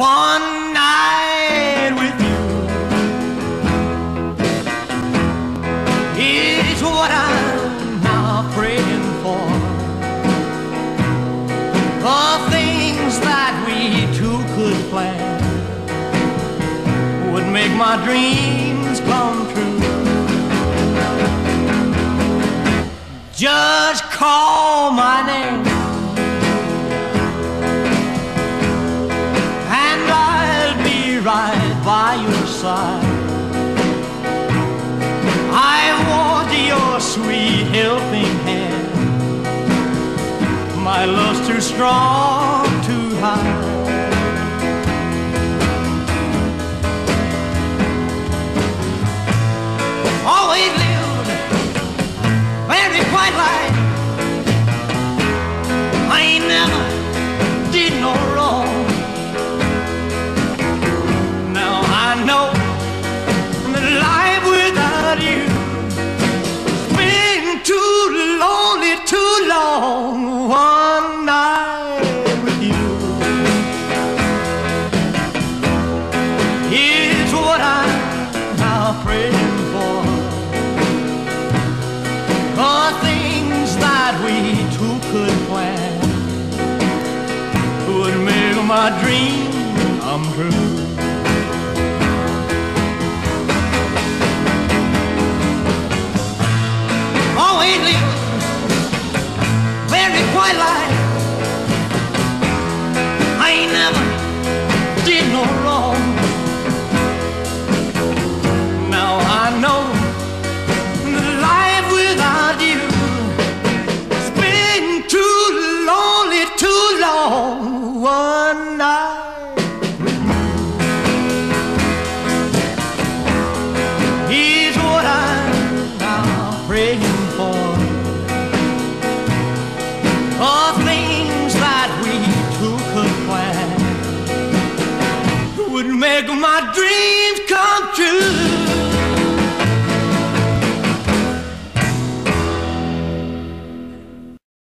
one night with you is what I'm now praying for. The things that we two could plan would make my dreams come true. Just call my name. Side. I want your sweet helping hand. My love's too strong to hide. Always lived very quiet life. Long. One night with you is what I'm now praying for. The things that we two could plan would make my dream come true. Oh, Always live very quiet. I ain't never did no wrong. Now I know that life without you has been too lonely, too long. One night is what I'm praying make my dreams come true.